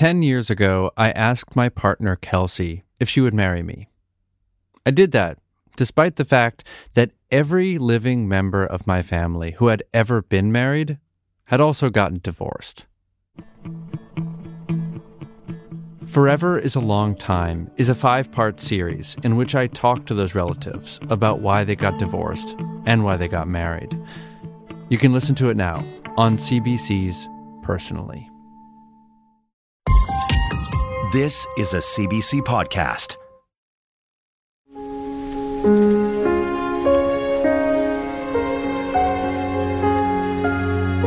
10 years ago, I asked my partner, Kelsey, if she would marry me. I did that despite the fact that every living member of my family who had ever been married had also gotten divorced. Forever is a Long Time is a five part series in which I talk to those relatives about why they got divorced and why they got married. You can listen to it now on CBC's Personally. This is a CBC podcast.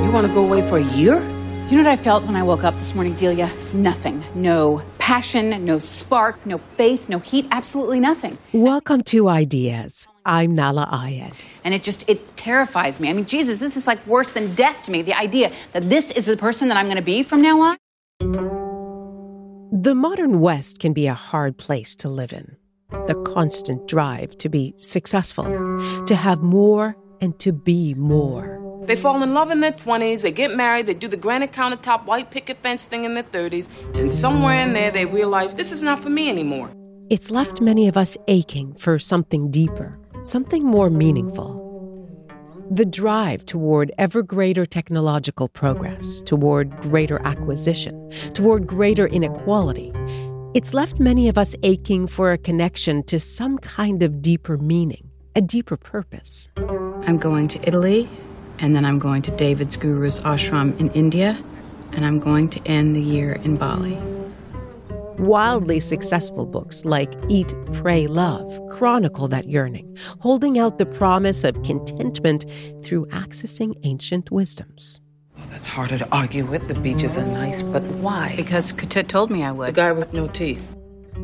You want to go away for a year? Do you know what I felt when I woke up this morning, Delia? Nothing. No passion, no spark, no faith, no heat, absolutely nothing. Welcome to Ideas. I'm Nahlah Ayed. And it just, it terrifies me. I mean, Jesus, this is like worse than death to me. The idea that this is the person that I'm going to be from now on. The modern West can be a hard place to live in. The constant drive to be successful, to have more, and to be more. They fall in love in their 20s, they get married, they do the granite countertop white picket fence thing in their 30s, and somewhere in there they realize this is not for me anymore. It's left many of us aching for something deeper, something more meaningful. The drive toward ever greater technological progress, toward greater acquisition, toward greater inequality, it's left many of us aching for a connection to some kind of deeper meaning, a deeper purpose. I'm going to Italy, and then I'm going to David's Guru's ashram in India, and I'm going to end the year in Bali. Wildly successful books like Eat, Pray, Love chronicle that yearning, holding out the promise of contentment through accessing ancient wisdoms. Well, that's harder to argue with. The beaches are nice, but why? Because Ketut told me I would. The guy with no teeth.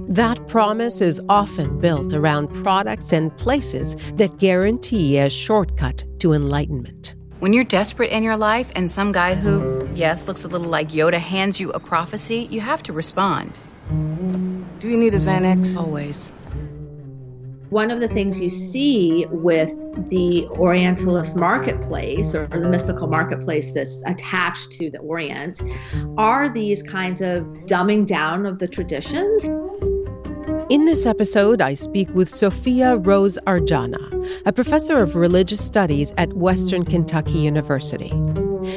That promise is often built around products and places that guarantee a shortcut to enlightenment. When you're desperate in your life and some guy who, yes, looks a little like Yoda hands you a prophecy, you have to respond. Do you need a Xanax? Always. One of the things you see with the Orientalist marketplace or the mystical marketplace that's attached to the Orient are these kinds of dumbing down of the traditions. In this episode, I speak with Sophia Rose Arjana, a professor of religious studies at Western Kentucky University.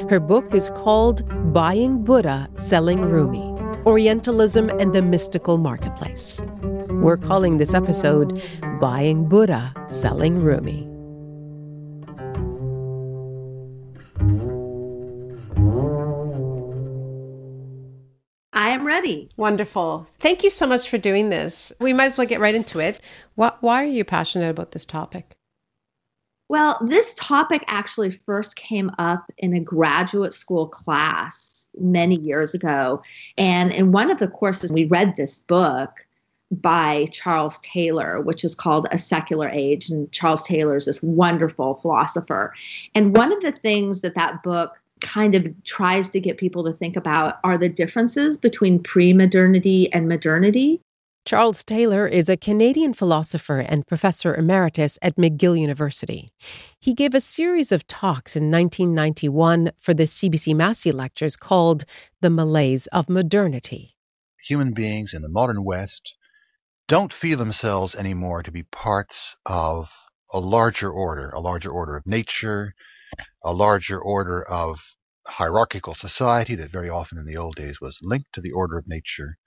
Her book is called Buying Buddha, Selling Rumi Orientalism and the Mystical Marketplace. We're calling this episode Buying Buddha, Selling Rumi. I am ready. Wonderful. Thank you so much for doing this. We might as well get right into it. Why, why are you passionate about this topic? Well, this topic actually first came up in a graduate school class many years ago. And in one of the courses, we read this book by Charles Taylor, which is called A Secular Age. And Charles Taylor is this wonderful philosopher. And one of the things that that book kind of tries to get people to think about are the differences between pre modernity and modernity. Charles Taylor is a Canadian philosopher and professor emeritus at McGill University. He gave a series of talks in 1991 for the CBC Massey Lectures called The Malaise of Modernity. Human beings in the modern West don't feel themselves anymore to be parts of a larger order, a larger order of nature, a larger order of hierarchical society that very often in the old days was linked to the order of nature,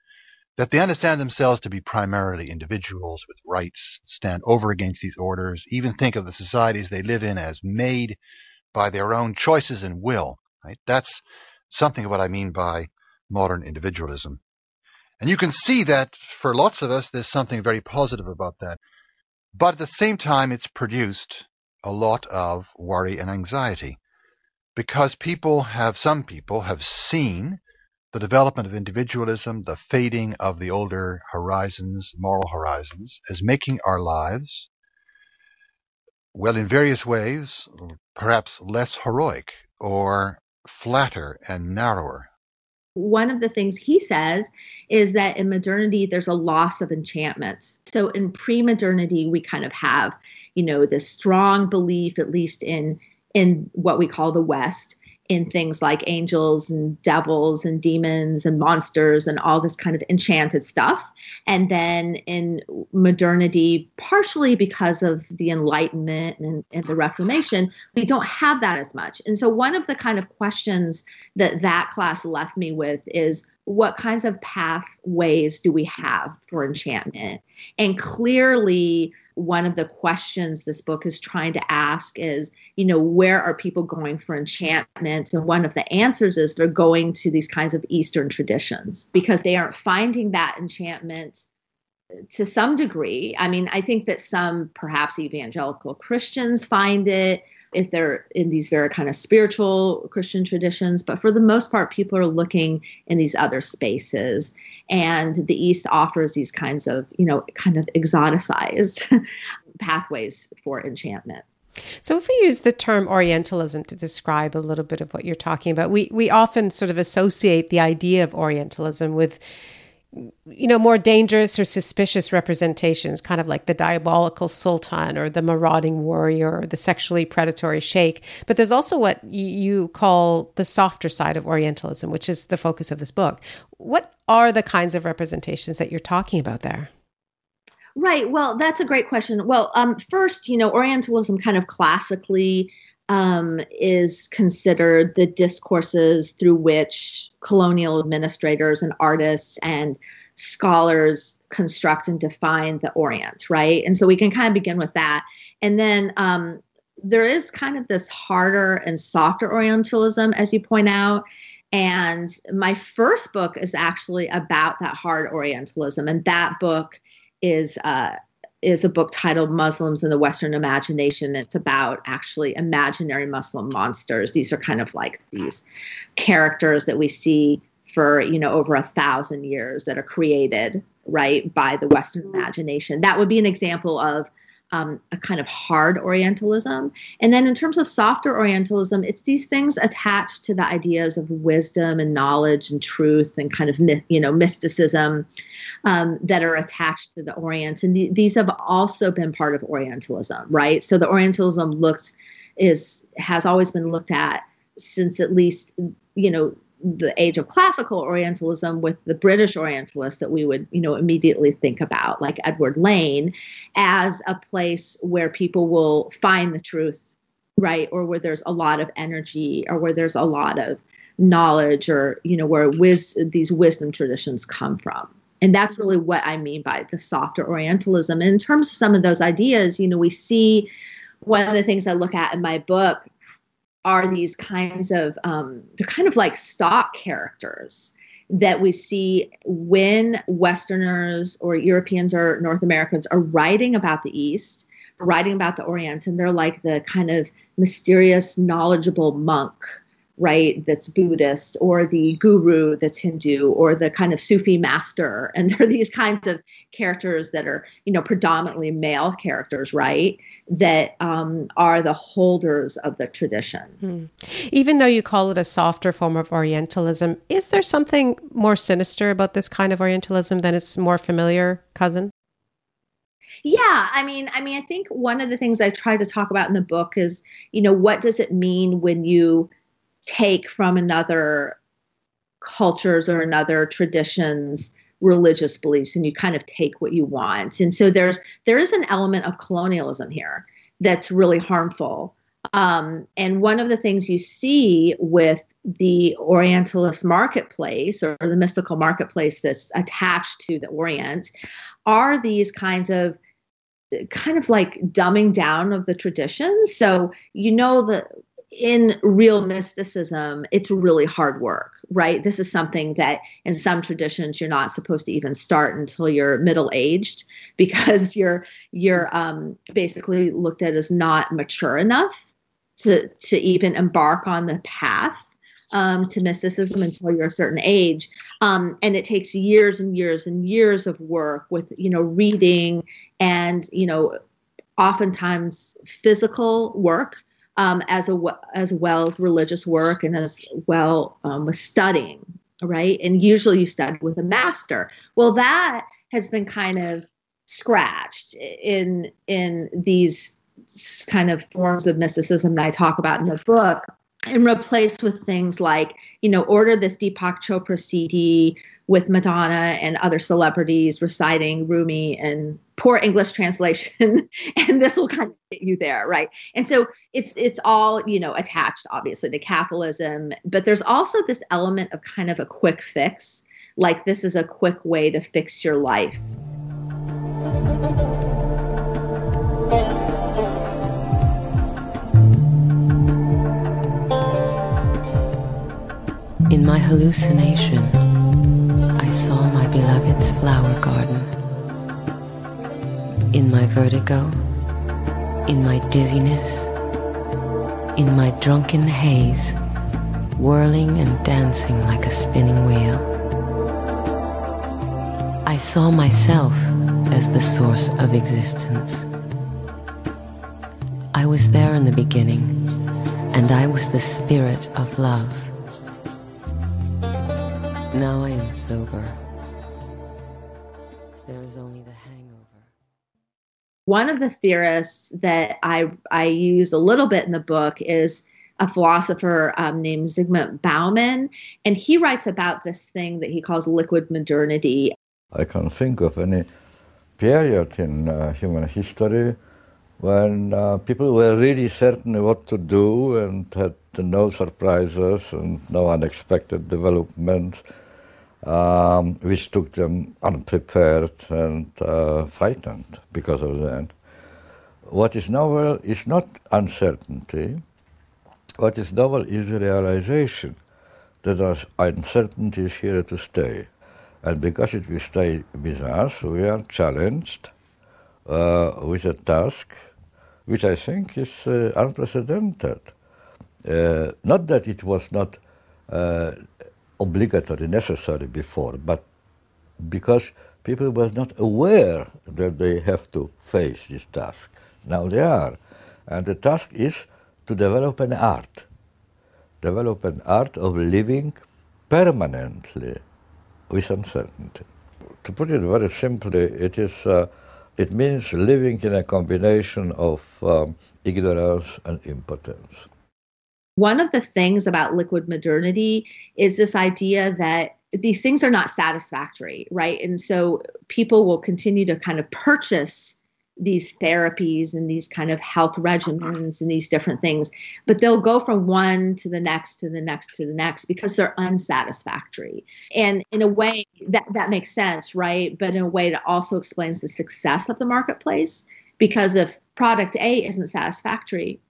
that they understand themselves to be primarily individuals with rights, stand over against these orders, even think of the societies they live in as made by their own choices and will. Right? That's something of what I mean by modern individualism. And you can see that for lots of us, there's something very positive about that. But at the same time, it's produced a lot of worry and anxiety because people have, some people have seen the development of individualism, the fading of the older horizons, moral horizons, is making our lives, well, in various ways, perhaps less heroic or flatter and narrower. One of the things he says is that in modernity, there's a loss of enchantment. So in pre modernity, we kind of have, you know, this strong belief, at least in in what we call the West, in things like angels and devils and demons and monsters and all this kind of enchanted stuff. And then in modernity, partially because of the Enlightenment and, and, the Reformation, we don't have that as much. And so, one of the kind of questions that that class left me with is what kinds of pathways do we have for enchantment? And clearly, one of the questions this book is trying to ask is, you know, where are people going for enchantment? And one of the answers is they're going to these kinds of Eastern traditions because they aren't finding that enchantment to some degree. I mean, I think that some perhaps evangelical Christians find it if they're in these very kind of spiritual Christian traditions. But for the most part, people are looking in these other spaces. And the East offers these kinds of, you know, kind of exoticized pathways for enchantment. So, if we use the term Orientalism to describe a little bit of what you're talking about, we, we often sort of associate the idea of Orientalism with you know, more dangerous or suspicious representations, kind of like the diabolical sultan or the marauding warrior or the sexually predatory sheikh. But there's also what you call the softer side of Orientalism, which is the focus of this book. What are the kinds of representations that you're talking about there? Right. Well, that's a great question. Well, um, first, you know, Orientalism kind of classically um, is considered the discourses through which colonial administrators and artists and scholars construct and define the Orient, right? And so we can kind of begin with that. And then um, there is kind of this harder and softer Orientalism, as you point out. And my first book is actually about that hard Orientalism. And that book is uh, is a book titled Muslims in the Western Imagination. It's about actually imaginary Muslim monsters. These are kind of like these characters that we see for you know over a thousand years that are created right by the Western imagination. That would be an example of um, a kind of hard Orientalism. And then in terms of softer Orientalism, it's these things attached to the ideas of wisdom and knowledge and truth and kind of you know mysticism um, that are attached to the Orient. And th- these have also been part of Orientalism, right? So the Orientalism looked is has always been looked at since at least you know the age of classical Orientalism with the British Orientalists that we would, you know, immediately think about, like Edward Lane, as a place where people will find the truth, right? Or where there's a lot of energy, or where there's a lot of knowledge, or you know, where wis- these wisdom traditions come from. And that's really what I mean by the softer Orientalism. And in terms of some of those ideas, you know, we see one of the things I look at in my book are these kinds of um, they're kind of like stock characters that we see when Westerners or Europeans or North Americans are writing about the East, writing about the Orient, and they're like the kind of mysterious, knowledgeable monk right, that's Buddhist, or the guru that's Hindu, or the kind of Sufi master. And there are these kinds of characters that are, you know, predominantly male characters, right, that um, are the holders of the tradition. Hmm. Even though you call it a softer form of Orientalism, is there something more sinister about this kind of Orientalism than its more familiar cousin? Yeah, I mean, I mean, I think one of the things I try to talk about in the book is, you know, what does it mean when you take from another cultures or another traditions religious beliefs and you kind of take what you want. And so there's there is an element of colonialism here that's really harmful. Um, and one of the things you see with the orientalist marketplace or the mystical marketplace that's attached to the orient are these kinds of kind of like dumbing down of the traditions. So you know the in real mysticism, it's really hard work, right? This is something that in some traditions you're not supposed to even start until you're middle aged because you're you're um, basically looked at as not mature enough to to even embark on the path um, to mysticism until you're a certain age, um, and it takes years and years and years of work with you know reading and you know oftentimes physical work um, as a as well as religious work and as well um, with studying, right? And usually you study with a master. Well, that has been kind of scratched in in these kind of forms of mysticism that I talk about in the book. and replaced with things like, you know, order this Deepak Chopra CD with Madonna and other celebrities reciting Rumi and poor English translation, and this will kind of get you there, right? And so it's it's all you know attached, obviously, to capitalism, but there's also this element of kind of a quick fix, like this is a quick way to fix your life. In my hallucination, I saw my beloved's flower garden. In my vertigo, in my dizziness, in my drunken haze, whirling and dancing like a spinning wheel. I saw myself as the source of existence. I was there in the beginning, and I was the spirit of love. Now I am sober. One of the theorists that I I use a little bit in the book is a philosopher um, named Zygmunt Bauman, and he writes about this thing that he calls liquid modernity. I can't think of any period in uh, human history when uh, people were really certain what to do and had no surprises and no unexpected developments um, which took them unprepared and uh, frightened because of that. What is novel is not uncertainty. What is novel is the realization that our uncertainty is here to stay. And because it will stay with us, we are challenged uh, with a task which I think is uh, unprecedented. Uh, not that it was not uh, obligatory, necessary before, but because people were not aware that they have to face this task. Now they are. And the task is to develop an art, develop an art of living permanently with uncertainty. To put it very simply, it, is, uh, it means living in a combination of um, ignorance and impotence. One of the things about liquid modernity is this idea that these things are not satisfactory, right? And so people will continue to kind of purchase these therapies and these kind of health regimens and these different things, but they'll go from one to the next to the next to the next because they're unsatisfactory. And in a way, that, that makes sense, right? But in a way that also explains the success of the marketplace because if product A isn't satisfactory,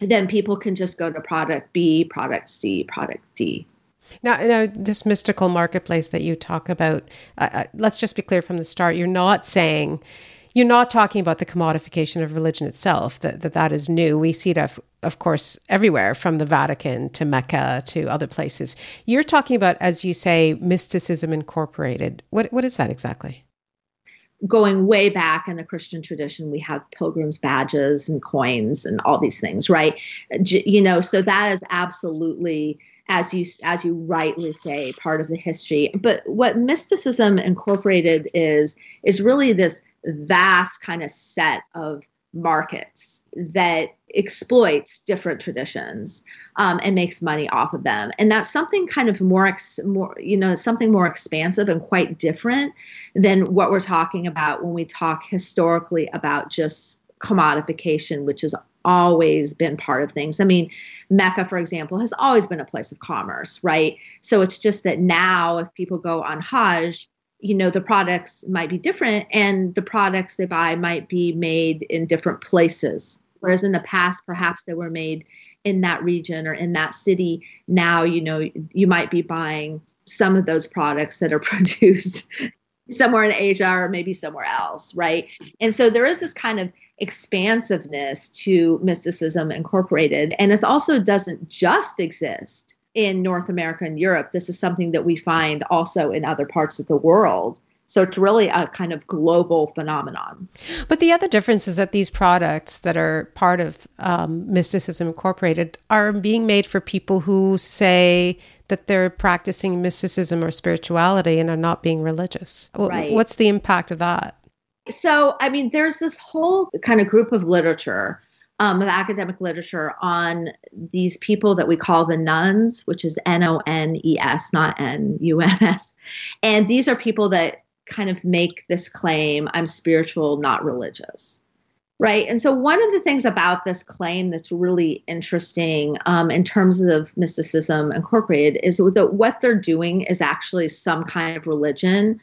then people can just go to product B, product C, product D. Now, now this mystical marketplace that you talk about, uh, uh, let's just be clear from the start. You're not saying, you're not talking about the commodification of religion itself, that that, that is new. We see it, of, of course, everywhere from the Vatican to Mecca to other places. You're talking about, as you say, mysticism incorporated. What What is that exactly? Going way back in the Christian tradition, we have pilgrims' badges and coins and all these things, right? You know, so that is absolutely, as you as you rightly say, part of the history. But what mysticism incorporated is is really this vast kind of set of markets that exploits different traditions um, and makes money off of them. And that's something kind of more ex- more you know something more expansive and quite different than what we're talking about when we talk historically about just commodification which has always been part of things. I mean mecca for example has always been a place of commerce right? So it's just that now if people go on hajj you know the products might be different and the products they buy might be made in different places whereas in the past perhaps they were made in that region or in that city now you know you might be buying some of those products that are produced somewhere in asia or maybe somewhere else right and so there is this kind of expansiveness to mysticism incorporated and this also doesn't just exist in North America and Europe. This is something that we find also in other parts of the world. So it's really a kind of global phenomenon. But the other difference is that these products that are part of um, Mysticism Incorporated are being made for people who say that they're practicing mysticism or spirituality and are not being religious. Right. What's the impact of that? So, I mean, there's this whole kind of group of literature um, of academic literature on these people that we call the nuns, which is N O N E S, not N U N S. And these are people that kind of make this claim I'm spiritual, not religious. Right. And so, one of the things about this claim that's really interesting um, in terms of mysticism incorporated is that what they're doing is actually some kind of religion,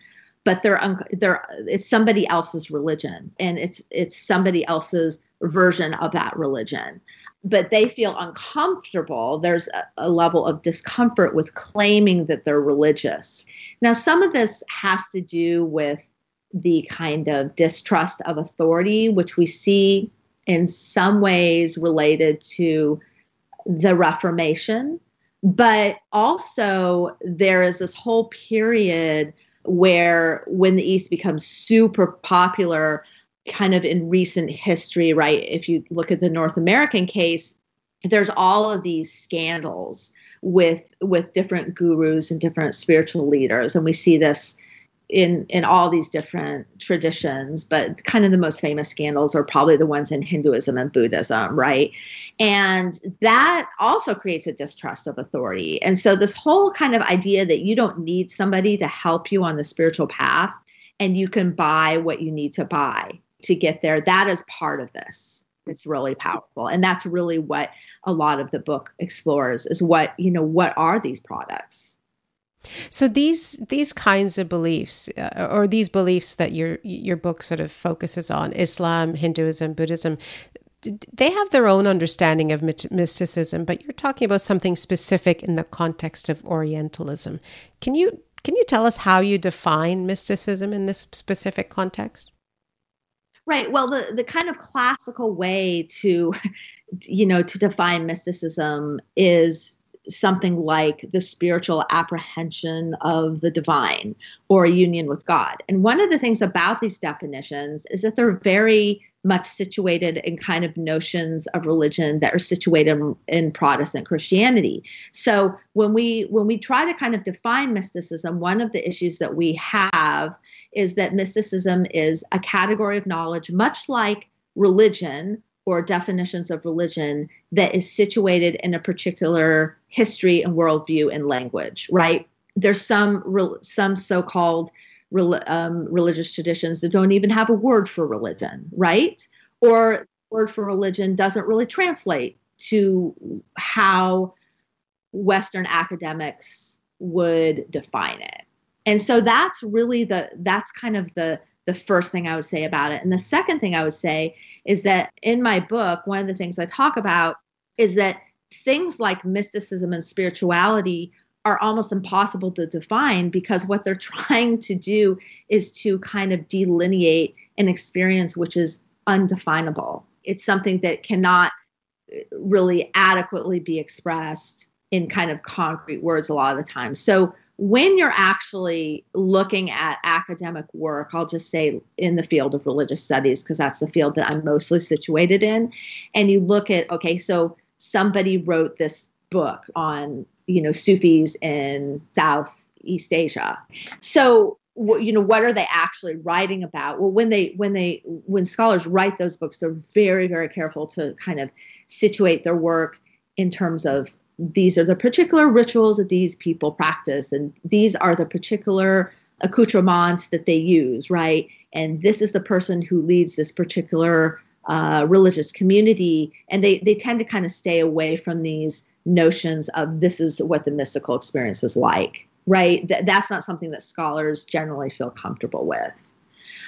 but they're, they're it's somebody else's religion and it's it's somebody else's version of that religion. But they feel uncomfortable. There's a, a level of discomfort with claiming that they're religious. Now, some of this has to do with the kind of distrust of authority, which we see in some ways related to the Reformation. But also, there is this whole period where, when the East becomes super popular, kind of in recent history, right? If you look at the North American case, there's all of these scandals with with different gurus and different spiritual leaders. And we see this in in all these different traditions but kind of the most famous scandals are probably the ones in hinduism and buddhism right? And that also creates a distrust of authority. And so this whole kind of idea that you don't need somebody to help you on the spiritual path and you can buy what you need to buy to get there that is part of this it's really powerful and that's really what a lot of the book explores is what you know what are these products so these these kinds of beliefs, uh, or these beliefs that your your book sort of focuses on, Islam, Hinduism, Buddhism, they have their own understanding of mysticism. But you're talking about something specific in the context of Orientalism. Can you can you tell us how you define mysticism in this specific context? Right. Well, the the kind of classical way to, you know, to define mysticism is something like the spiritual apprehension of the divine or a union with God. And one of the things about these definitions is that they're very much situated in kind of notions of religion that are situated in, Protestant Christianity. So when we when we try to kind of define mysticism, one of the issues that we have is that mysticism is a category of knowledge much like religion or definitions of religion that is situated in a particular history and worldview and language, right? There's some some so-called um, religious traditions that don't even have a word for religion, right? Or word for religion doesn't really translate to how Western academics would define it. And so that's really the that's kind of the the first thing I would say about it. And the second thing I would say is that in my book, one of the things I talk about is that things like mysticism and spirituality are almost impossible to define because what they're trying to do is to kind of delineate an experience which is undefinable. It's something that cannot really adequately be expressed in kind of concrete words a lot of the time. So when you're actually looking at academic work, I'll just say in the field of religious studies, because that's the field that I'm mostly situated in, and you look at, okay, so somebody wrote this book on, you know, Sufis in Southeast Asia. So you know what are they actually writing about well when they when they when scholars write those books they're very very careful to kind of situate their work in terms of these are the particular rituals that these people practice, and these are the particular accoutrements that they use, right? And this is the person who leads this particular uh, religious community, and they they tend to kind of stay away from these notions of this is what the mystical experience is like, right? Th- that's not something that scholars generally feel comfortable with.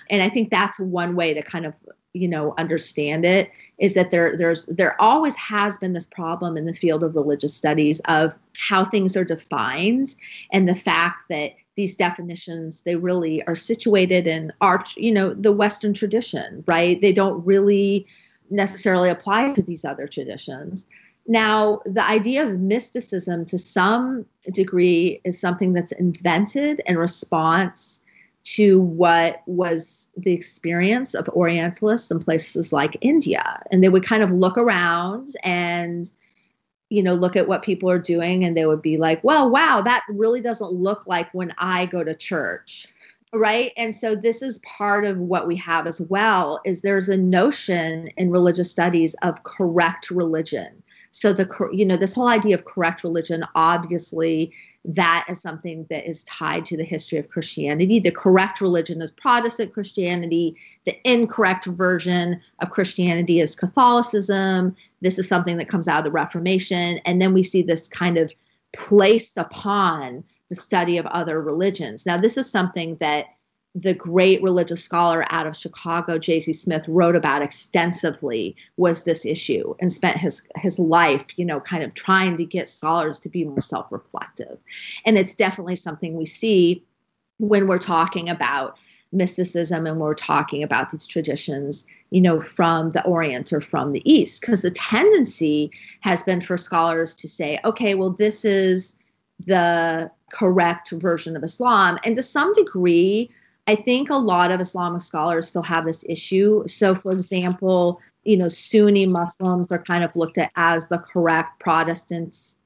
And I think that's one way to kind of you know understand it is that there there's there always has been this problem in the field of religious studies of how things are defined and the fact that these definitions they really are situated in arch you know the western tradition right? They don't really necessarily apply to these other traditions. Now the idea of mysticism to some degree is something that's invented in response to what was the experience of Orientalists in places like India. And they would kind of look around and, you know, look at what people are doing and they would be like, well, wow, that really doesn't look like when I go to church. right and so this is part of what we have as well is there's a notion in religious studies of correct religion so the you know this whole idea of correct religion obviously that is something that is tied to the history of Christianity. The correct religion is Protestant Christianity. The incorrect version of Christianity is Catholicism. This is something that comes out of the Reformation. And then we see this kind of placed upon the study of other religions. Now, this is something that the great religious scholar out of Chicago, J.Z. Smith, wrote about extensively was this issue and spent his his life, you know, kind of trying to get scholars to be more self-reflective. And it's definitely something we see when we're talking about mysticism and we're talking about these traditions, you know, from the Orient or from the East, because the tendency has been for scholars to say, okay, well, this is the correct version of Islam. And to some degree, I think a lot of Islamic scholars still have this issue. So, for example, you know, Sunni Muslims are kind of looked at as the correct Protestants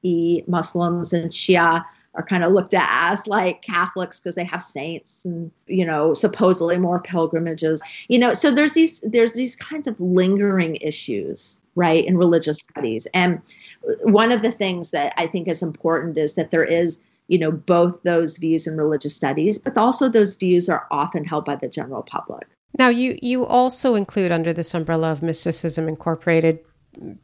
Muslims, and Shia are kind of looked at as like Catholics because they have saints and you know supposedly more pilgrimages. You know, so there's these there's these kinds of lingering issues right in religious studies and one of the things that i think is important is that there is you know both those views in religious studies but also those views are often held by the general public. Now you you also include under this umbrella of mysticism incorporated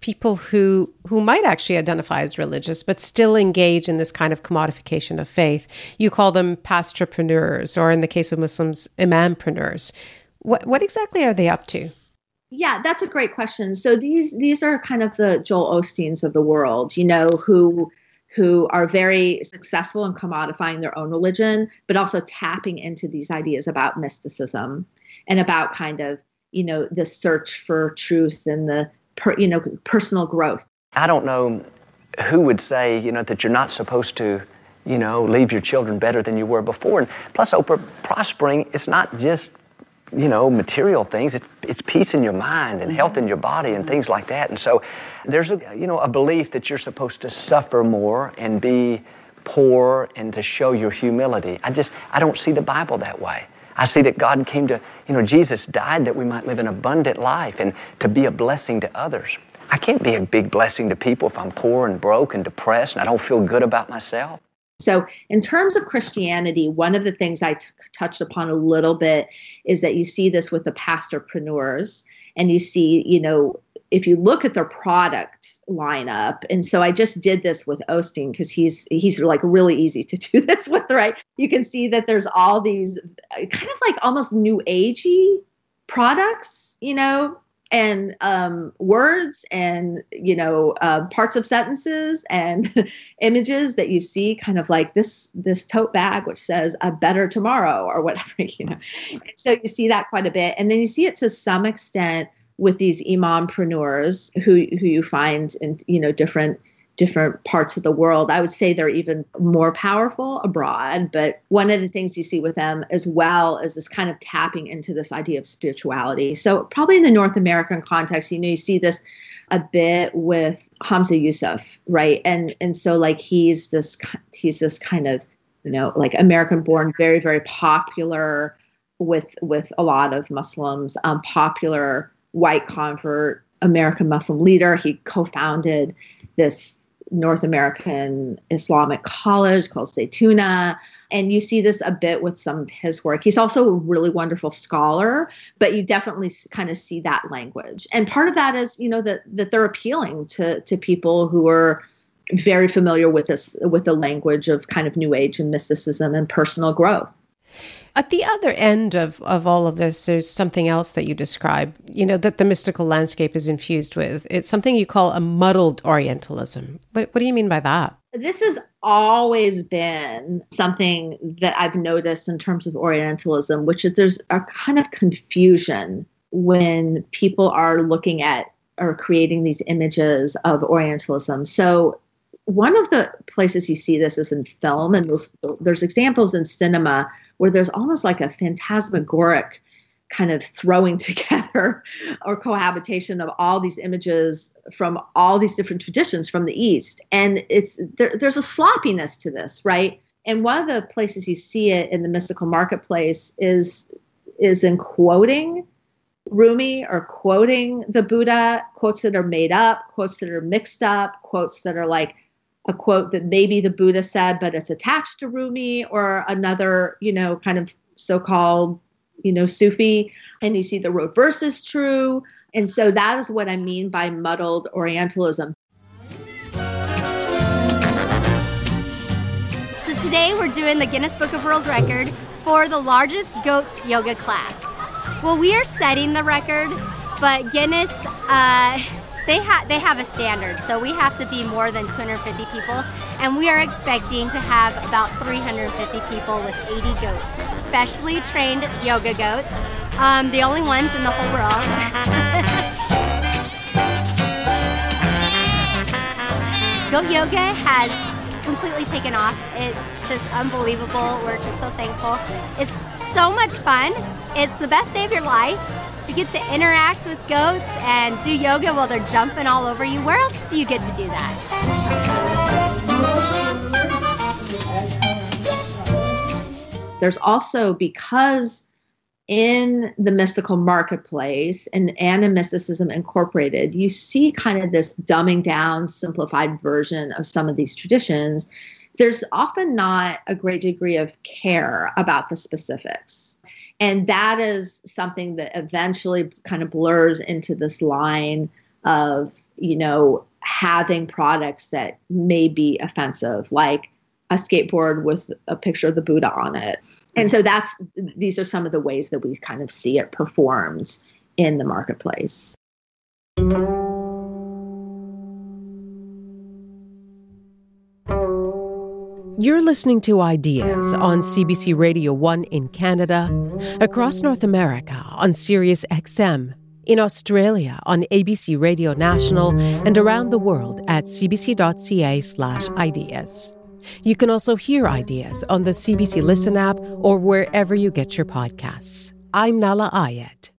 people who who might actually identify as religious but still engage in this kind of commodification of faith. You call them pastoropreneurs or in the case of muslims imampreneurs. What what exactly are they up to? Yeah that's a great question. So these these are kind of the joel osteens of the world you know who who are very successful in commodifying their own religion, but also tapping into these ideas about mysticism and about kind of, you know, the search for truth and the, per, you know, personal growth. I don't know who would say, you know, that you're not supposed to, you know, leave your children better than you were before. And plus, Oprah, prospering, it's not just you know, material things. It's, it's peace in your mind and health in mm-hmm. your body and things like that. And so there's a, you know, a belief that you're supposed to suffer more and be poor and to show your humility. I just, I don't see the Bible that way. I see that God came to, you know, Jesus died that we might live an abundant life and to be a blessing to others. I can't be a big blessing to people if I'm poor and broke and depressed and I don't feel good about myself. So, in terms of Christianity, one of the things I touched upon a little bit is that you see this with the pastoropreneurs, and you see, you know, if you look at their product lineup, and so I just did this with Osteen because he's he's like really easy to do this with, right? You can see that there's all these uh, kind of like almost new agey products, you know, and um, words and you know uh, parts of sentences and images that you see kind of like this this tote bag which says a better tomorrow or whatever you know. So you see that quite a bit. And then you see it to some extent with these imampreneurs who who you find in you know different different parts of the world. I would say they're even more powerful abroad. But one of the things you see with them as well is this kind of tapping into this idea of spirituality. So, probably in the North American context, you know, you see this a bit with Hamza Yusuf, right? And and so like he's this he's this kind of you know like American born, very very popular with with a lot of Muslims, um, popular white convert American Muslim leader. He co-founded this North American Islamic College called Zaytuna. And you see this a bit with some of his work. He's also a really wonderful scholar, but you definitely kind of see that language. And part of that is, you know, that that they're appealing to to people who are very familiar with this with the language of kind of new age and mysticism and personal growth. At the other end of, of all of this, there's something else that you describe, you know, that the mystical landscape is infused with. It's something you call a muddled Orientalism. What, what do you mean by that? This has always been something that I've noticed in terms of Orientalism, which is there's a kind of confusion when people are looking at or creating these images of Orientalism. So one of the places you see this is in film, and there's, there's examples in cinema where there's almost like a phantasmagoric kind of throwing together or cohabitation of all these images from all these different traditions from the east. And it's there, there's a sloppiness to this right? And one of the places you see it in the mystical marketplace is is in quoting Rumi or quoting the Buddha, quotes that are made up, quotes that are mixed up, quotes that are like a quote that maybe the Buddha said, but it's attached to Rumi or another, you know, kind of so called, you know, Sufi. And you see the reverse is true. And so that is what I mean by muddled Orientalism. So today we're doing the Guinness Book of World Record for the largest goat yoga class. Well, we are setting the record, but Guinness, uh, they have they have a standard, so we have to be more than 250 people, and we are expecting to have about 350 people with 80 goats, specially trained yoga goats, um, the only ones in the whole world. Goat yoga has completely taken off. It's just unbelievable. We're just so thankful. It's so much fun. It's the best day of your life. You get to interact with goats and do yoga while they're jumping all over you. Where else do you get to do that? There's also because in the mystical marketplace and, mysticism incorporated you see kind of this dumbing down simplified version of some of these traditions there's often not a great degree of care about the specifics and that is something that eventually kind of blurs into this line of you know having products that may be offensive like a skateboard with a picture of the buddha on it. And so that's these are some of the ways that we kind of see it performed in the marketplace You're listening to Ideas on CBC Radio 1 in Canada, across North America on Sirius XM, in Australia on ABC Radio National, and around the world at cbc.ca/ideas. You can also hear ideas on the CBC Listen app or wherever you get your podcasts. I'm Nahlah Ayed.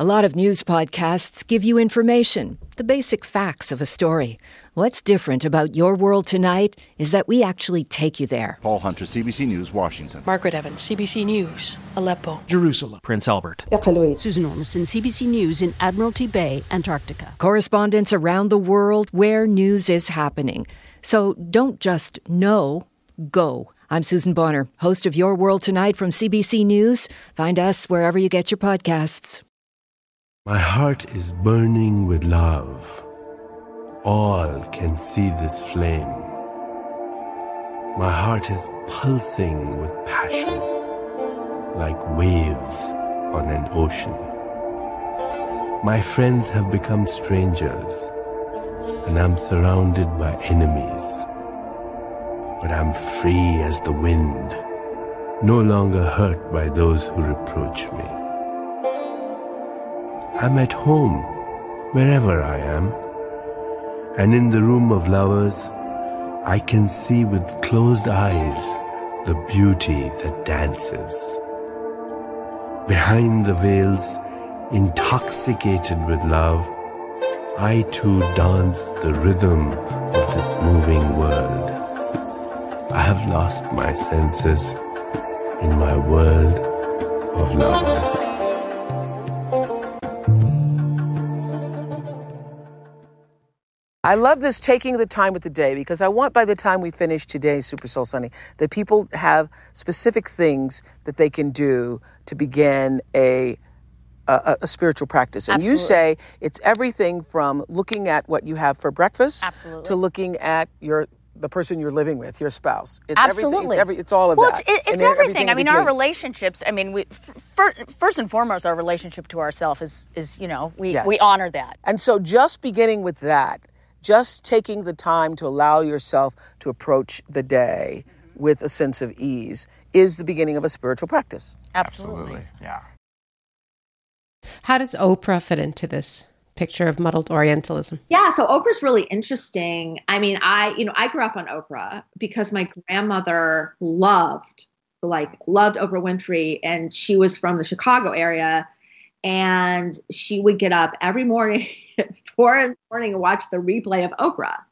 A lot of news podcasts give you information, the basic facts of a story. What's different about Your World Tonight is that we actually take you there. Paul Hunter, CBC News, Washington. Margaret Evans, CBC News, Aleppo. Jerusalem. Prince Albert. Susan Ormiston, CBC News in Admiralty Bay, Antarctica. Correspondents around the world where news is happening. So don't just know, go. I'm Susan Bonner, host of Your World Tonight from CBC News. Find us wherever you get your podcasts. My heart is burning with love. All can see this flame. My heart is pulsing with passion, like waves on an ocean. My friends have become strangers, and I'm surrounded by enemies. But I'm free as the wind, no longer hurt by those who reproach me. I'm at home, wherever I am. And in the room of lovers, I can see with closed eyes the beauty that dances. Behind the veils, intoxicated with love, I too dance the rhythm of this moving world. I have lost my senses in my world of lovers. I love this taking the time with the day because I want by the time we finish today's Super Soul Sunday that people have specific things that they can do to begin a a, a spiritual practice. And Absolutely. you say it's everything from looking at what you have for breakfast Absolutely. to looking at your the person you're living with, your spouse. It's Absolutely. everything. It's, every, it's all of well, that. It's, it, it's then everything. I mean, our relationships. I mean, we fir- first and foremost, our relationship to ourselves is is you know we Yes. we honor that. And so just beginning with that, just taking the time to allow yourself to approach the day mm-hmm. with a sense of ease is the beginning of a spiritual practice. Absolutely. Yeah. How does Oprah fit into this picture of muddled Orientalism? Yeah, so Oprah's really interesting. I mean, I, you know, I grew up on Oprah because my grandmother loved, like, loved Oprah Winfrey, and she was from the Chicago area. And she would get up every morning four in the morning and watch the replay of Oprah.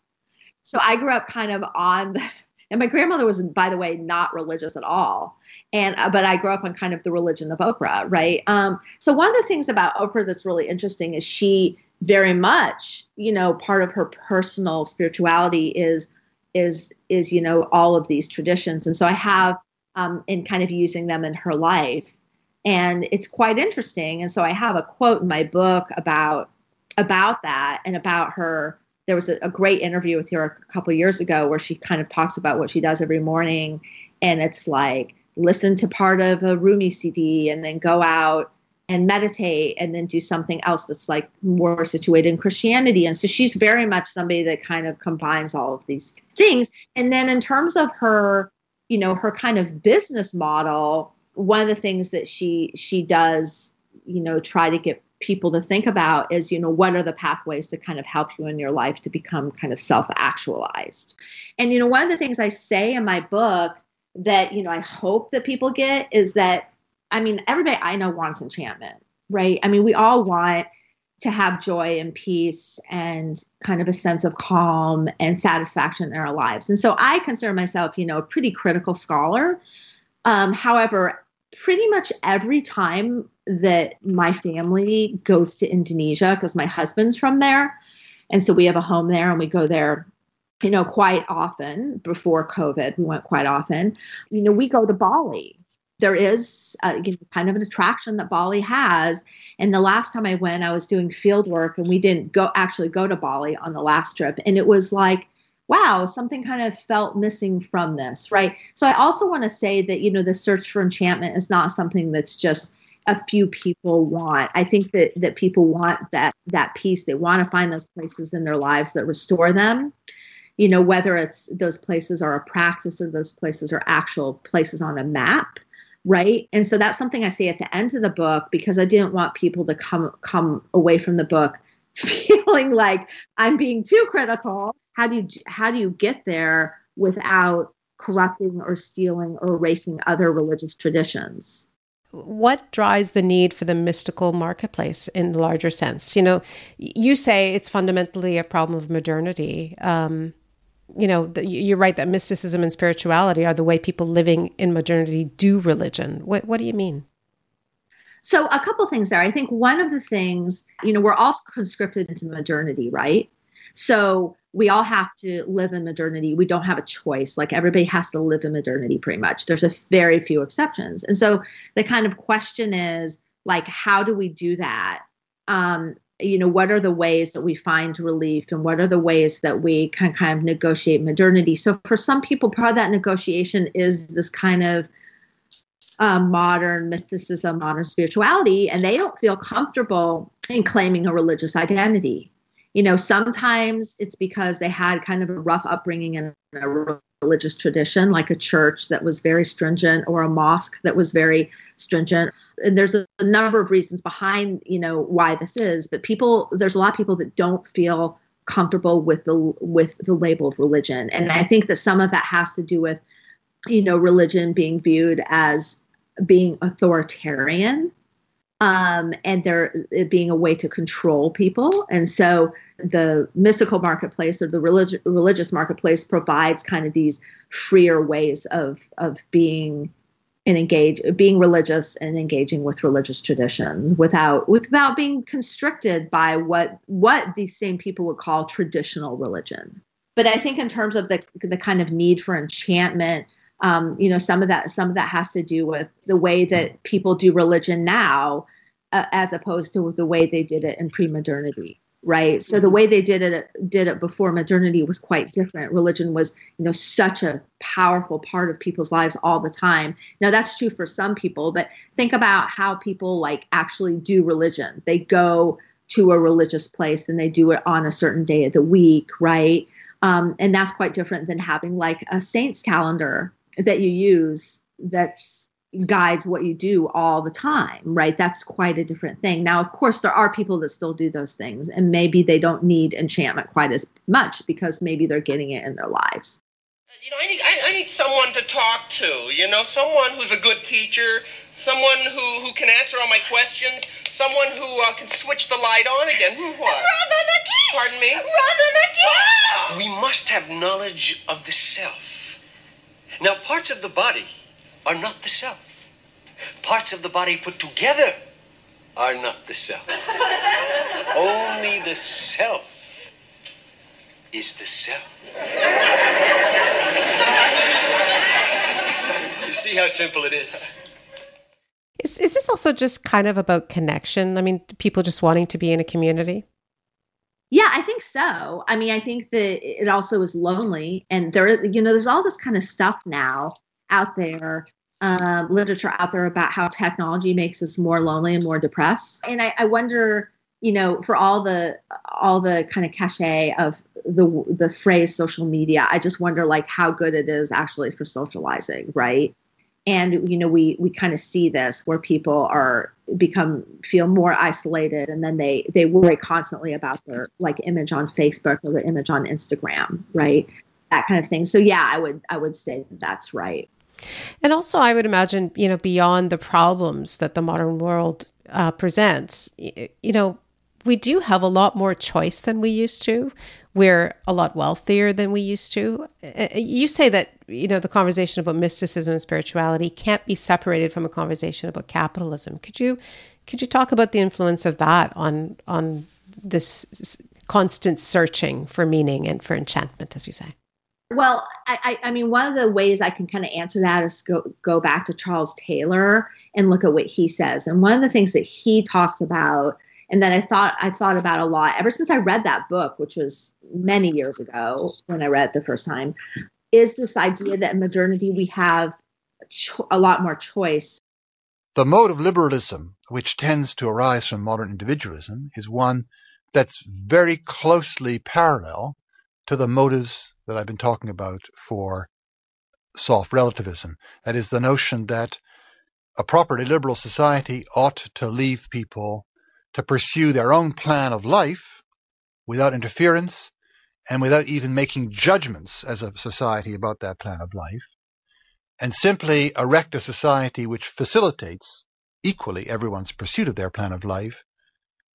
So I grew up kind of on the, And my grandmother was, by the way, not religious at all. And uh, but I grew up on kind of the religion of Oprah, right? Um, so one of the things about Oprah that's really interesting is she very much, you know, part of her personal spirituality is is is you know all of these traditions, and so I have um, in kind of using them in her life, and it's quite interesting. And so I have a quote in my book about about that and about her there was a, a great interview with her a couple years ago where she kind of talks about what she does every morning and it's like listen to part of a Rumi CD and then go out and meditate and then do something else that's like more situated in Christianity. And so she's very much somebody that kind of combines all of these things. And then in terms of her, you know, her kind of business model, one of the things that she she does, you know, try to get people to think about is you know what are the pathways to kind of help you in your life to become kind of self-actualized. And you know one of the things i say in my book that you know i hope that people get is that i mean everybody i know wants enchantment right? I mean we all want to have joy and peace and kind of a sense of calm and satisfaction in our lives. And so i consider myself you know a pretty critical scholar. Um, however pretty much every time that my family goes to Indonesia because my husband's from there. And so we have a home there and we go there, you know, quite often before COVID. We went quite often. You know, we go to Bali. There is you know, kind of an attraction that Bali has. And the last time I went, I was doing field work and we didn't go actually go to Bali on the last trip. And it was like, wow, something kind of felt missing from this, right? So I also want to say that, you know, the search for enchantment is not something that's just a few people want. I think that that people want that that peace. They want to find those places in their lives that restore them. You know, whether it's those places are a practice or those places are actual places on a map, right? And so that's something I say at the end of the book because I didn't want people to come come away from the book feeling like I'm being too critical. How do you how do you get there without corrupting or stealing or erasing other religious traditions? what drives the need for the mystical marketplace in the larger sense? You know, you say it's fundamentally a problem of modernity. Um, you know, the, you're right that mysticism and spirituality are the way people living in modernity do religion. What, what do you mean? So, a couple things there. I think one of the things, you know, we're all conscripted into modernity, right? So we all have to live in modernity. We don't have a choice. Like everybody has to live in modernity pretty much. There's a very few exceptions. And so the kind of question is like, how do we do that? Um, you know, what are the ways that we find relief and what are the ways that we can kind of negotiate modernity? So for some people, part of that negotiation is this kind of um, modern mysticism, modern spirituality, and they don't feel comfortable in claiming a religious identity. You know sometimes it's because they had kind of a rough upbringing in a religious tradition like a church that was very stringent or a mosque that was very stringent. And there's a, a number of reasons behind you know why this is but people there's a lot of people that don't feel comfortable with the with the label of religion. And i think that some of that has to do with you know religion being viewed as being authoritarian um, and there it being a way to control people. And so the mystical marketplace or the religi- religious marketplace provides kind of these freer ways of of being and engage being religious and engaging with religious traditions without without being constricted by what what these same people would call traditional religion. But I think in terms of the the kind of need for enchantment um, you know some of that some of that has to do with the way that people do religion now uh, as opposed to the way they did it in pre-modernity right? So the mm-hmm. way they did it did it before modernity was quite different. Religion was you know such a powerful part of people's lives all the time. Now that's true for some people but think about how people like actually do religion. They go to a religious place and they do it on a certain day of the week right? Um, and that's quite different than having like a saints calendar that you use that's guides what you do all the time, right? That's quite a different thing. Now, of course, there are people that still do those things, and maybe they don't need enchantment quite as much because maybe they're getting it in their lives. You know, I need, I, I need someone to talk to, you know, someone who's a good teacher, someone who, who can answer all my questions, someone who uh, can switch the light on again. Hmm, what? Pardon me? We must have knowledge of the self Now, parts of the body are not the self. Parts of the body put together are not the self. Only the self is the self. you see how simple it is? Is, is this also just kind of about connection? I mean, people just wanting to be in a community? Yeah, I think so. I mean, I think that it also is lonely, and there, you know, there's all this kind of stuff now out there, um, literature out there about how technology makes us more lonely and more depressed. And I, I wonder, you know, for all the all the kind of cachet of the the phrase social media, I just wonder like how good it is actually for socializing, right? And you know we we kind of see this where people are become feel more isolated and then they they worry constantly about their like image on facebook or their image on instagram right? That kind of thing. So yeah i would i would say that that's right. And also i would imagine you know beyond the problems that the modern world uh, presents you know we do have a lot more choice than we used to we're a lot wealthier than we used to. Uh, you say that you know the conversation about mysticism and spirituality can't be separated from a conversation about capitalism. Could you could you talk about the influence of that on on this constant searching for meaning and for enchantment, as you say? Well, I, I mean, one of the ways I can kind of answer that is go go back to Charles Taylor and look at what he says. And one of the things that he talks about and then I thought I thought about a lot ever since I read that book, which was many years ago when I read it the first time, is this idea that in modernity we have a lot more choice. The mode of liberalism, which tends to arise from modern individualism, is one that's very closely parallel to the motives that I've been talking about for soft relativism. That is the notion that a properly liberal society ought to leave people to pursue their own plan of life without interference and without even making judgments as a society about that plan of life, and simply erect a society which facilitates equally everyone's pursuit of their plan of life,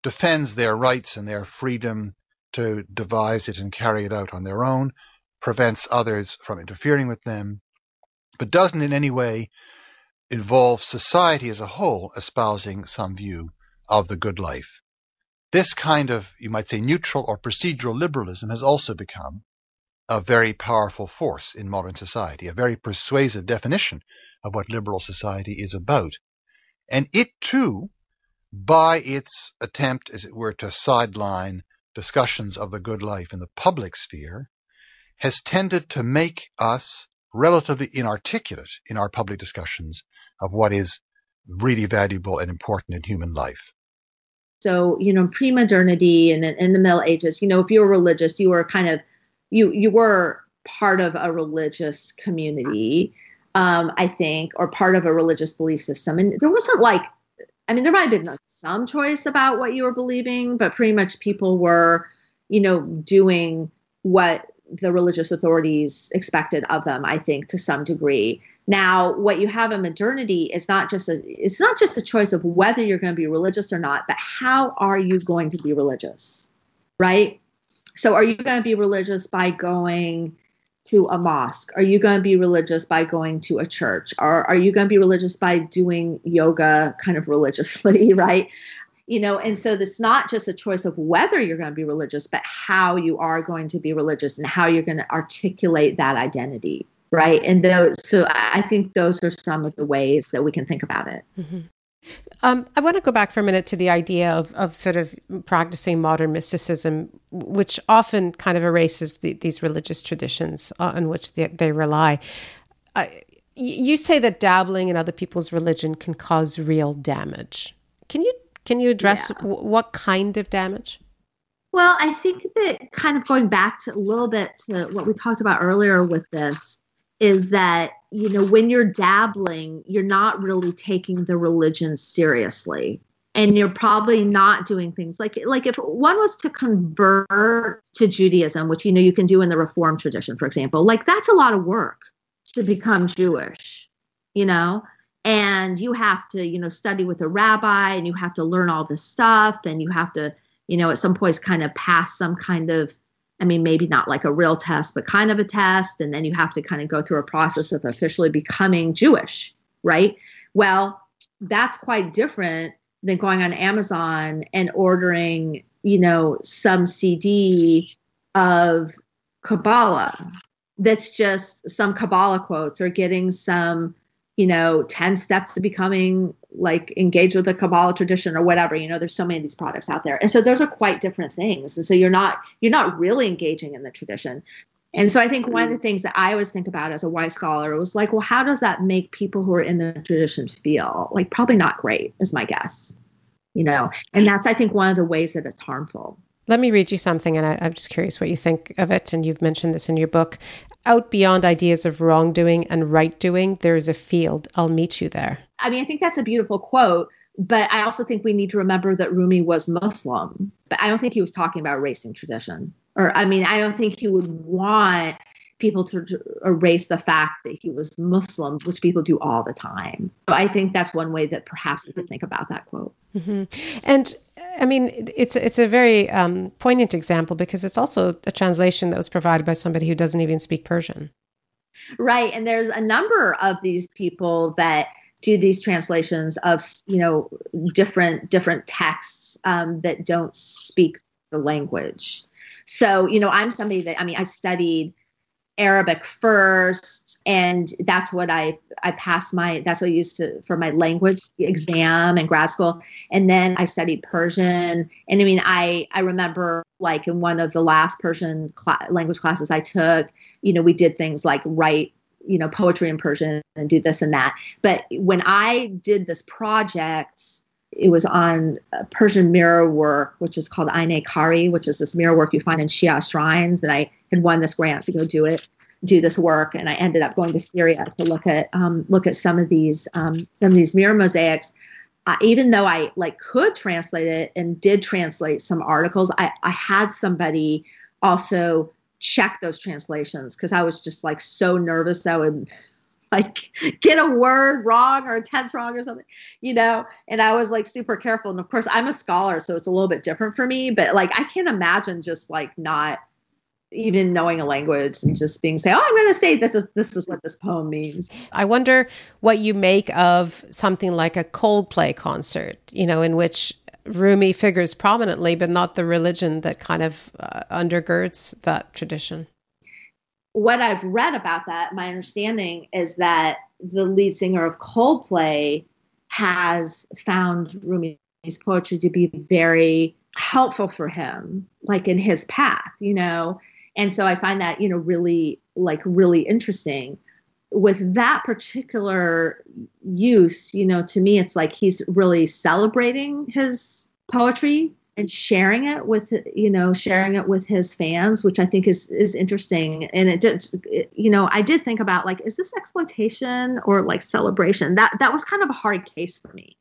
defends their rights and their freedom to devise it and carry it out on their own, prevents others from interfering with them, but doesn't in any way involve society as a whole espousing some view of the good life. This kind of, you might say, neutral or procedural liberalism has also become a very powerful force in modern society, a very persuasive definition of what liberal society is about. And it too, by its attempt, as it were, to sideline discussions of the good life in the public sphere, has tended to make us relatively inarticulate in our public discussions of what is really valuable and important in human life. So, you know, pre-modernity and in the Middle Ages, you know, if you were religious, you were kind of you you were part of a religious community, um, I think, or part of a religious belief system. And there wasn't like, I mean, there might have been some choice about what you were believing, but pretty much people were, you know, doing what the religious authorities expected of them, I think, to some degree. Now, what you have in modernity is not just a it's not just a choice of whether you're going to be religious or not, but how are you going to be religious? Right? So are you going to be religious by going to a mosque? Are you going to be religious by going to a church? Or are you going to be religious by doing yoga kind of religiously, right? You know, and so it's not just a choice of whether you're going to be religious, but how you are going to be religious and how you're going to articulate that identity right and those so i think those are some of the ways that we can think about it mm-hmm. um, I want to go back for a minute to the idea of, of sort of practicing modern mysticism, which often kind of erases the, these religious traditions on which they, they rely. Uh, you say that dabbling in other people's religion can cause real damage. Can you can you address yeah. what kind of damage? Well, I think that kind of going back to a little bit to what we talked about earlier with this, is that you know when you're dabbling you're not really taking the religion seriously. And you're probably not doing things like like if one was to convert to Judaism which you know you can do in the reform tradition for example like that's a lot of work to become Jewish you know? And you have to you know study with a rabbi and you have to learn all this stuff and you have to you know at some point kind of pass some kind of I mean, maybe not like a real test, but kind of a test. And then you have to kind of go through a process of officially becoming Jewish, right? Well, that's quite different than going on Amazon and ordering, you know, some CD of Kabbalah that's just some Kabbalah quotes or getting some, you know, 10 steps to becoming like engaged with the Kabbalah tradition or whatever. You know, there's so many of these products out there. And so those are quite different things. And so you're not you're not really engaging in the tradition. And so I think one of the mm-hmm. things that I always think about as a white scholar was like, well, how does that make people who are in the tradition feel? Like probably not great, is my guess. You know, and that's I think one of the ways that it's harmful. Let me read you something, and I, I'm just curious what you think of it. And you've mentioned this in your book. Out beyond ideas of wrongdoing and right doing, there is a field. I'll meet you there. I mean, I think that's a beautiful quote, but I also think we need to remember that Rumi was Muslim. But I don't think he was talking about erasing tradition. Or, I mean, I don't think he would want people to erase the fact that he was Muslim, which people do all the time. So I think that's one way that perhaps we could think about that quote. Mm-hmm. And I mean, it's it's a very um, poignant example because it's also a translation that was provided by somebody who doesn't even speak Persian. Right, and there's a number of these people that do these translations of you know different different texts um, that don't speak the language. So you know, I'm somebody that I mean, I studied Arabic first, and that's what I I passed my that's what I used to for my language exam in grad school, and then I studied Persian. And I mean, I I remember like in one of the last Persian cl- language classes I took, you know, we did things like write you know poetry in Persian and do this and that. But when I did this project it was on uh, Persian mirror work, which is called Aine Kari, which is this mirror work you find in Shia shrines. And I had won this grant to go do it, do this work, and I ended up going to Syria to look at um, look at some of these um, some of these mirror mosaics. Uh, even though I like could translate it and did translate some articles, I, I had somebody also check those translations because I was just like so nervous that I would like get a word wrong or a tense wrong or something, you know. And I was like super careful. And of course, I'm a scholar, so it's a little bit different for me. But like, I can't imagine just like not even knowing a language and just being say, "Oh, I'm going to say this is this is what this poem means." I wonder what you make of something like a Coldplay concert, you know, in which Rumi figures prominently, but not the religion that kind of uh, undergirds that tradition what I've read about that, my understanding is that the lead singer of Coldplay has found Rumi's poetry to be very helpful for him, like in his path, you know. And so I find that, you know, really like really interesting. With that particular use, you know, to me, it's like he's really celebrating his poetry and sharing it with you know sharing it with his fans which i think is is interesting. And it did you know i did think about like is this exploitation or like celebration? That that was kind of a hard case for me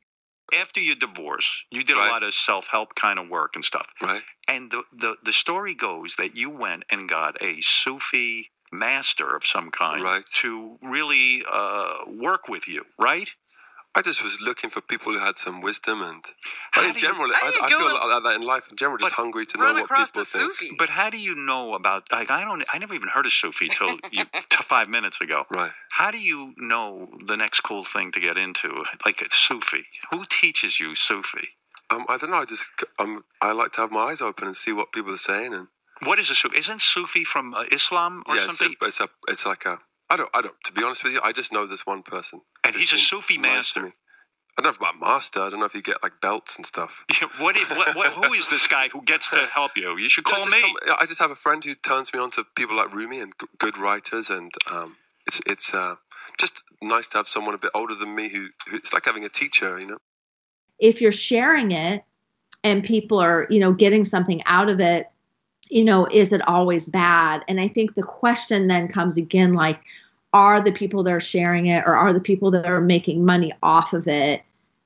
after your divorce you did right. a lot of self-help kind of work and stuff right and the, the the story goes that you went and got a sufi master of some kind right. to really uh, work with you right I just was looking for people who had some wisdom, and but in general, I, I feel like that in life. In general, just hungry to know what people think. Sufi. But how do you know about? Like, I don't. I never even heard of Sufi till you, till five minutes ago. Right. How do you know the next cool thing to get into, like Sufi? Who teaches you Sufi? Um, I don't know. I just um, I like to have my eyes open and see what people are saying. And what is a Sufi? Isn't Sufi from uh, Islam or yeah, something? It's a, it's a, it's like a I don't, I don't. To be honest with you, I just know this one person, and he's a Sufi master. I don't know about master. I don't know if you get like belts and stuff. Yeah, what, is, what, what, Who is this guy who gets to help you? You should call me. Come, I just have a friend who turns me on to people like Rumi and good writers, and um, it's it's uh, just nice to have someone a bit older than me who, who it's like having a teacher, you know. If you're sharing it and people are, you know, getting something out of it, you know, is it always bad? And I think the question then comes again like, are the people that are sharing it or are the people that are making money off of it,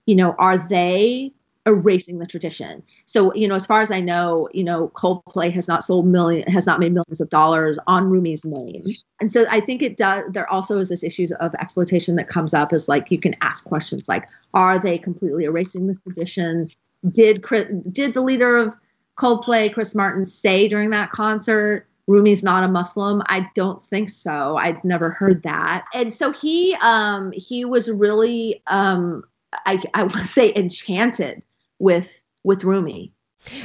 you know, are they erasing the tradition? So, you know, as far as I know, you know, Coldplay has not sold million has not made millions of dollars on Rumi's name. And so I think it does there also is this issue of exploitation that comes up is like you can ask questions like, are they completely erasing the tradition? Did did the leader of Coldplay, Chris Martin say during that concert, Rumi's not a Muslim. I don't think so. I'd never heard that. And so he um he was really um I I to say enchanted with with Rumi.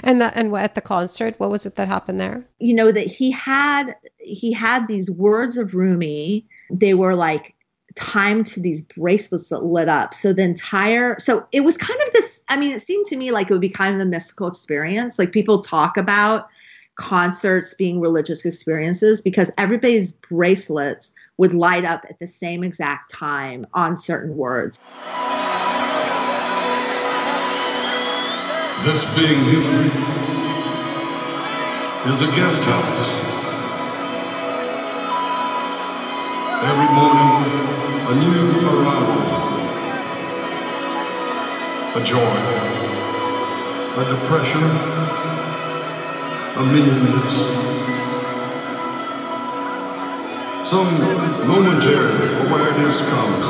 And that and at the concert, what was it that happened there? You know that he had he had these words of Rumi. They were like timed to these bracelets that lit up. So the entire so it was kind of this I mean it seemed to me like it would be kind of a mystical experience. Like people talk about concerts being religious experiences because everybody's bracelets would light up at the same exact time on certain words. This being human is a guest house. Every morning, a new arrival, a joy, a depression, a meanness. Some momentary awareness comes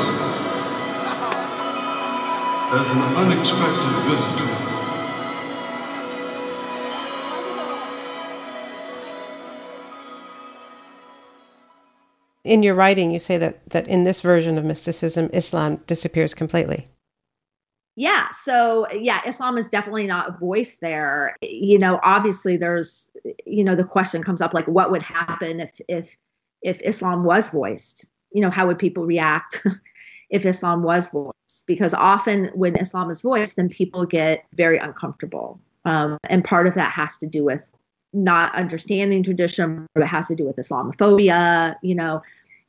as an unexpected visitor. In your writing, you say that that in this version of mysticism, Islam disappears completely. Yeah, so yeah, Islam is definitely not voiced there. You know, obviously there's you know the question comes up like what would happen if if if Islam was voiced? You know, how would people react if Islam was voiced? Because often when Islam is voiced, then people get very uncomfortable. Um, and part of that has to do with not understanding tradition, or it has to do with Islamophobia, you know,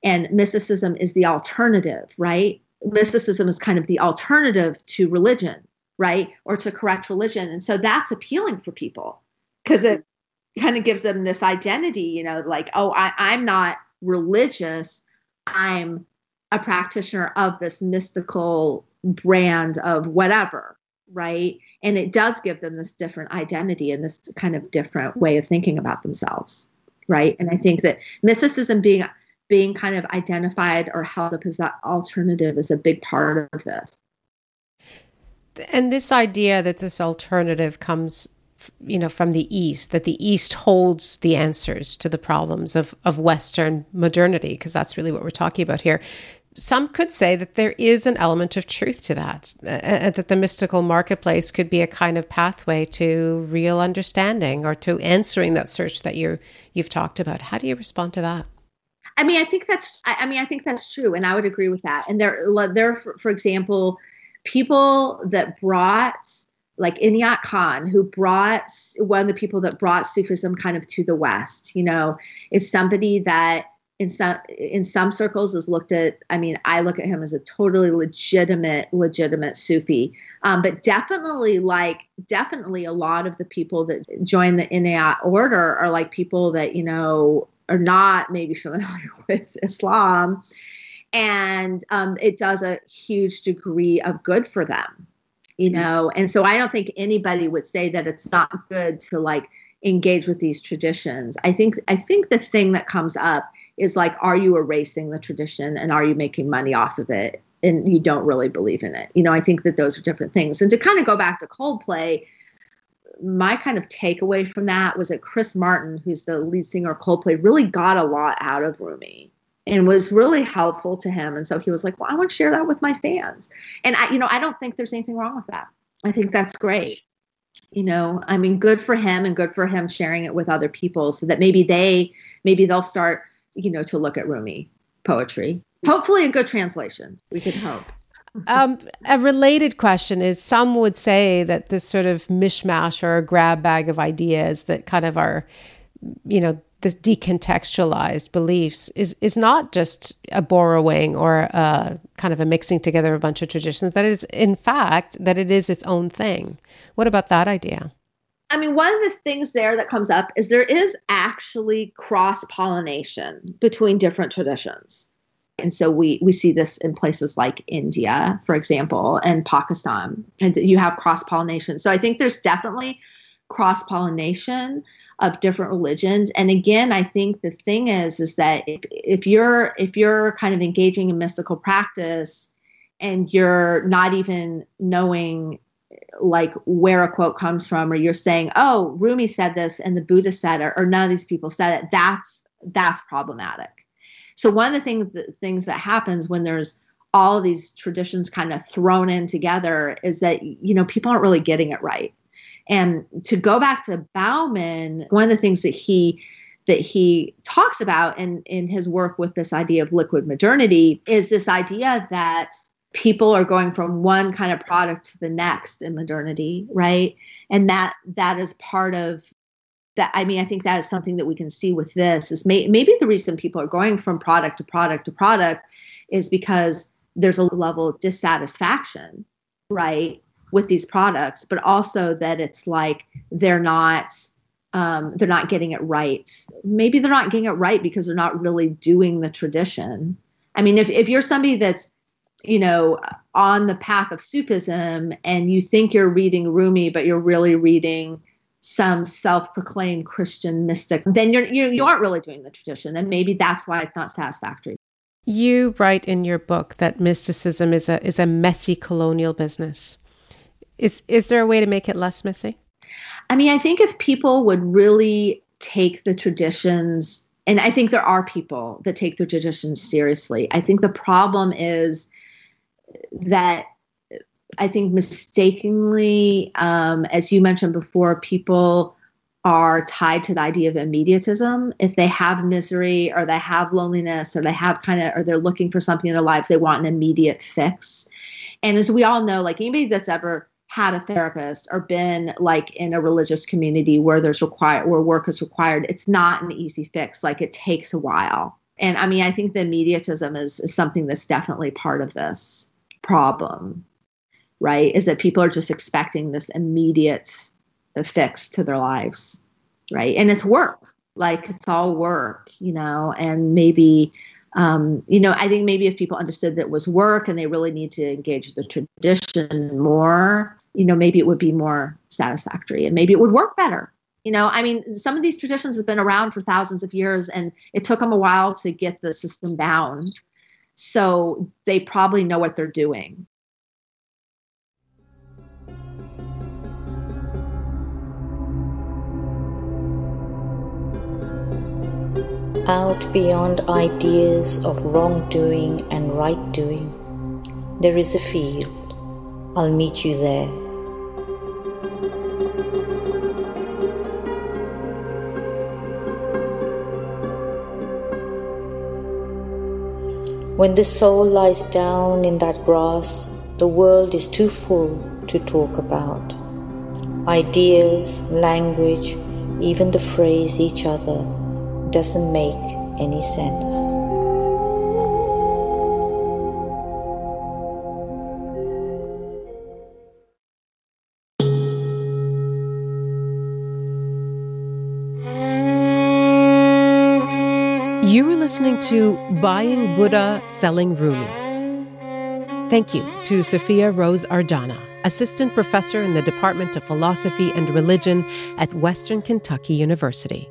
and mysticism is the alternative, right? Mysticism is kind of the alternative to religion, right? Or to correct religion. And so that's appealing for people because it kind of gives them this identity, you know, like, oh, I, I'm not religious, I'm a practitioner of this mystical brand of whatever, right? And it does give them this different identity and this kind of different way of thinking about themselves, right? And I think that mysticism being being kind of identified or as that alternative is a big part of this. And this idea that this alternative comes you know from the east that the east holds the answers to the problems of of western modernity because that's really what we're talking about here some could say that there is an element of truth to that, and that the mystical marketplace could be a kind of pathway to real understanding or to answering that search that you you've talked about. How do you respond to that? I mean, I think that's. I mean, I think that's true, and I would agree with that. And there, there, for, for example, people that brought like Inayat Khan, who brought one of the people that brought Sufism kind of to the West. You know, is somebody that in some in some circles is looked at i mean i look at him as a totally legitimate legitimate sufi. Um, but definitely like definitely a lot of the people that join the Inayati order are like people that you know are not maybe familiar with islam. And um, it does a huge degree of good for them you mm-hmm. know? And so i don't think anybody would say that it's not good to like engage with these traditions. I think i think the thing that comes up is like, are you erasing the tradition and are you making money off of it? And you don't really believe in it. You know, I think that those are different things. And to kind of go back to Coldplay, my kind of takeaway from that was that Chris Martin, who's the lead singer of Coldplay, really got a lot out of Rumi and was really helpful to him. And so he was like, well, I want to share that with my fans. And I, you know, I don't think there's anything wrong with that. I think that's great. You know, I mean, good for him and good for him sharing it with other people so that maybe they, maybe they'll start you know, to look at Rumi poetry. Hopefully, a good translation. We can hope. um, a related question is some would say that this sort of mishmash or grab bag of ideas that kind of are, you know, this decontextualized beliefs is is not just a borrowing or a kind of a mixing together a bunch of traditions. That is, in fact, that it is its own thing. What about that idea? I mean, one of the things there that comes up is there is actually cross pollination between different traditions. And so we, we see this in places like India, for example, and Pakistan, and you have cross pollination. So I think there's definitely cross pollination of different religions. And again, I think the thing is, is that if, if you're if you're kind of engaging in mystical practice and you're not even knowing like where a quote comes from or you're saying oh rumi said this and the buddha said it or none of these people said it that's that's problematic. So one of the things that, things that happens when there's all these traditions kind of thrown in together is that you know people aren't really getting it right. And to go back to bauman one of the things that he that he talks about in in his work with this idea of liquid modernity is this idea that people are going from one kind of product to the next in modernity right? And that that is part of that i mean i think that is something that we can see with this is may, maybe the reason people are going from product to product to product is because there's a level of dissatisfaction right with these products but also that it's like they're not um, they're not getting it right. Maybe they're not getting it right because they're not really doing the tradition. I mean if, if you're somebody that's you know on the path of sufism and you think you're reading rumi but you're really reading some self-proclaimed christian mystic then you're you, you aren't really doing the tradition and maybe that's why it's not satisfactory you write in your book that mysticism is a is a messy colonial business. Is is there a way to make it less messy? I mean, I think if people would really take the traditions, and I think there are people that take their traditions seriously. I think the problem is that I think mistakenly, um, as you mentioned before, people are tied to the idea of immediatism. If they have misery or they have loneliness or they have kind of, or they're looking for something in their lives, they want an immediate fix. And as we all know, like anybody that's ever had a therapist or been like in a religious community where there's required, where work is required, it's not an easy fix. Like it takes a while. And I mean, I think the immediatism is, is something that's definitely part of this problem, right? Is that people are just expecting this immediate fix to their lives right? And it's work. Like it's all work you know? And maybe um, you know i think maybe if people understood that it was work and they really need to engage the tradition more you know maybe it would be more satisfactory and maybe it would work better. You know i mean some of these traditions have been around for thousands of years and it took them a while to get the system down so they probably know what they're doing out beyond ideas of wrongdoing and right doing, there is a field. I'll meet you there. When the soul lies down in that grass, the world is too full to talk about. Ideas, language, even the phrase each other doesn't make any sense. Listening to Buying Buddha, Selling Rumi. Thank you to Sophia Rose Arjana, Assistant Professor in the Department of Philosophy and Religion at Western Kentucky University.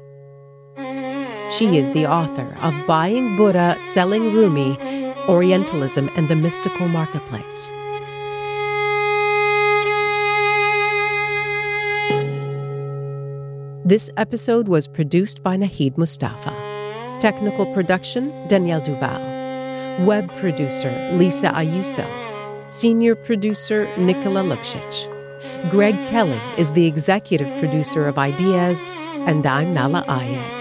She is the author of Buying Buddha, Selling Rumi Orientalism and the Mystical Marketplace. This episode was produced by Naheed Mustafa. Technical production Danielle Duval. Web producer Lisa Ayuso. Senior producer Nicola Lukšić. Greg Kelly is the executive producer of Ideas, and I'm Nahlah Ayed.